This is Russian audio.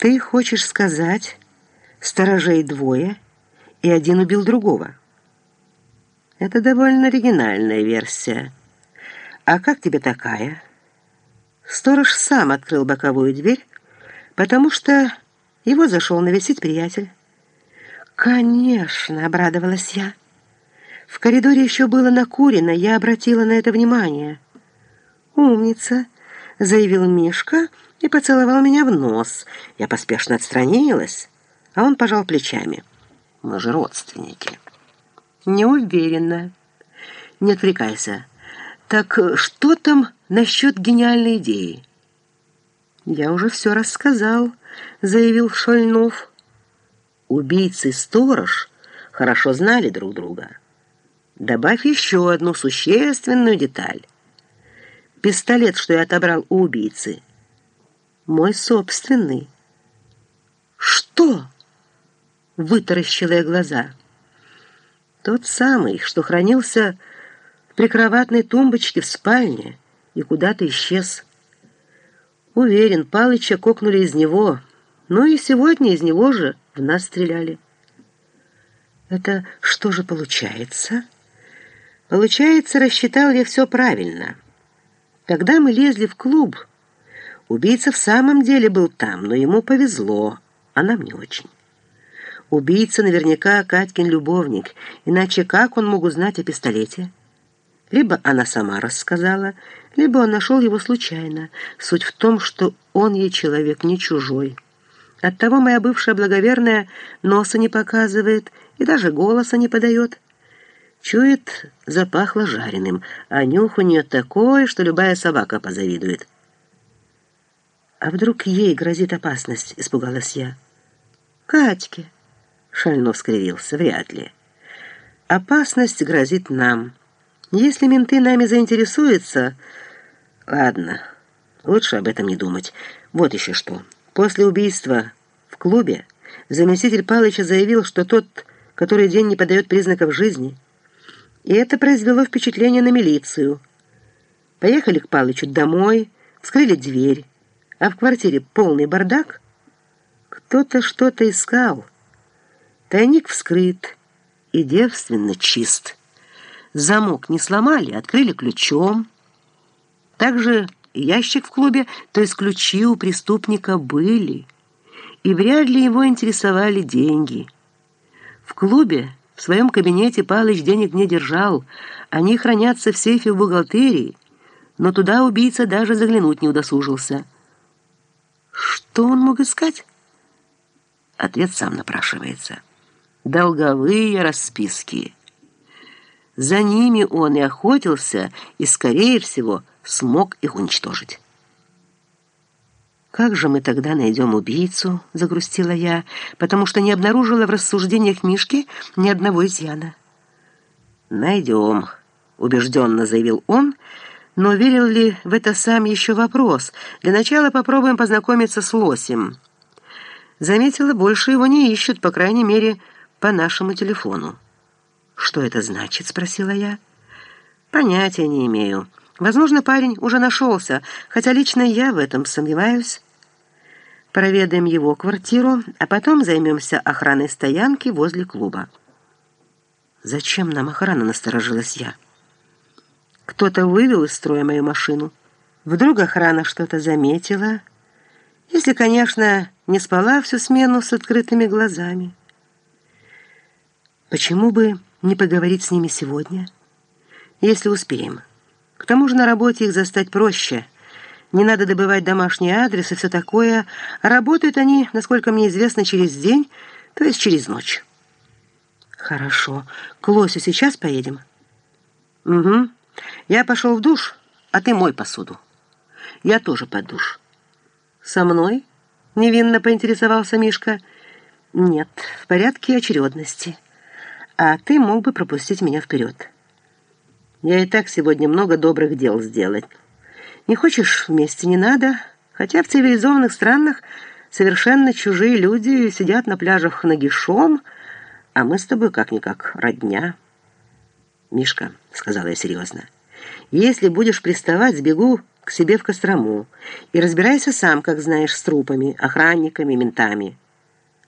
Ты хочешь сказать, сторожей двое, и один убил другого? Это довольно оригинальная версия. А как тебе такая? Сторож сам открыл боковую дверь, потому что его зашел навестить приятель. «Конечно!» — обрадовалась я. В коридоре еще было накурено, я обратила на это внимание. «Умница!» — заявил Мишка и поцеловал меня в нос. Я поспешно отстранилась, а он пожал плечами. «Мы же родственники». «Не уверена». «Не отвлекайся. Так что там насчет гениальной идеи?» «Я уже все рассказал», — заявил Шольнов. Убийцы и сторож хорошо знали друг друга. Добавь еще одну существенную деталь. Пистолет, что я отобрал у убийцы, мой собственный. «Что?» — вытаращила я глаза. «Тот самый, что хранился в прикроватной тумбочке в спальне и куда-то исчез. Уверен, Палыча кокнули из него, ну и сегодня из него же в нас стреляли». «Это что же получается?» «Получается, рассчитал я все правильно. Когда мы лезли в клуб...» Убийца в самом деле был там, но ему повезло, а нам не очень. Убийца наверняка Катькин любовник, иначе как он мог узнать о пистолете? Либо она сама рассказала, либо он нашел его случайно. Суть в том, что он ей человек не чужой. Оттого моя бывшая благоверная носа не показывает и даже голоса не подает. Чует, запахло жареным, а нюх у нее такой, что любая собака позавидует. «А вдруг ей грозит опасность?» — испугалась я. «Катьке!» — Шальнов скривился. «Вряд ли. Опасность грозит нам. Если менты нами заинтересуются...» «Ладно, лучше об этом не думать. Вот еще что. После убийства в клубе заместитель Палыча заявил, что тот, который день не подает признаков жизни. И это произвело впечатление на милицию. Поехали к Палычу домой, вскрыли дверь а в квартире полный бардак. Кто-то что-то искал. Тайник вскрыт и девственно чист. Замок не сломали, открыли ключом. Также ящик в клубе, то есть ключи у преступника были. И вряд ли его интересовали деньги. В клубе, в своем кабинете Палыч денег не держал. Они хранятся в сейфе в бухгалтерии. Но туда убийца даже заглянуть не удосужился. Что он мог искать? Ответ сам напрашивается. Долговые расписки. За ними он и охотился, и, скорее всего, смог их уничтожить. «Как же мы тогда найдем убийцу?» — загрустила я, потому что не обнаружила в рассуждениях Мишки ни одного изъяна. «Найдем», — убежденно заявил он, — но верил ли в это сам еще вопрос. Для начала попробуем познакомиться с Лосем. Заметила, больше его не ищут, по крайней мере, по нашему телефону. «Что это значит?» — спросила я. «Понятия не имею. Возможно, парень уже нашелся, хотя лично я в этом сомневаюсь. Проведаем его квартиру, а потом займемся охраной стоянки возле клуба». «Зачем нам охрана?» — насторожилась я. Кто-то вывел из строя мою машину. Вдруг охрана что-то заметила. Если, конечно, не спала всю смену с открытыми глазами. Почему бы не поговорить с ними сегодня? Если успеем. К тому же на работе их застать проще. Не надо добывать домашний адрес и все такое. Работают они, насколько мне известно, через день, то есть через ночь. Хорошо. К Лосю сейчас поедем? Угу. Я пошел в душ, а ты мой посуду. Я тоже под душ. Со мной? Невинно поинтересовался Мишка. Нет, в порядке очередности. А ты мог бы пропустить меня вперед. Я и так сегодня много добрых дел сделать. Не хочешь вместе, не надо. Хотя в цивилизованных странах совершенно чужие люди сидят на пляжах нагишом, а мы с тобой как-никак родня. «Мишка», — сказала я серьезно, — «если будешь приставать, сбегу к себе в Кострому и разбирайся сам, как знаешь, с трупами, охранниками, ментами».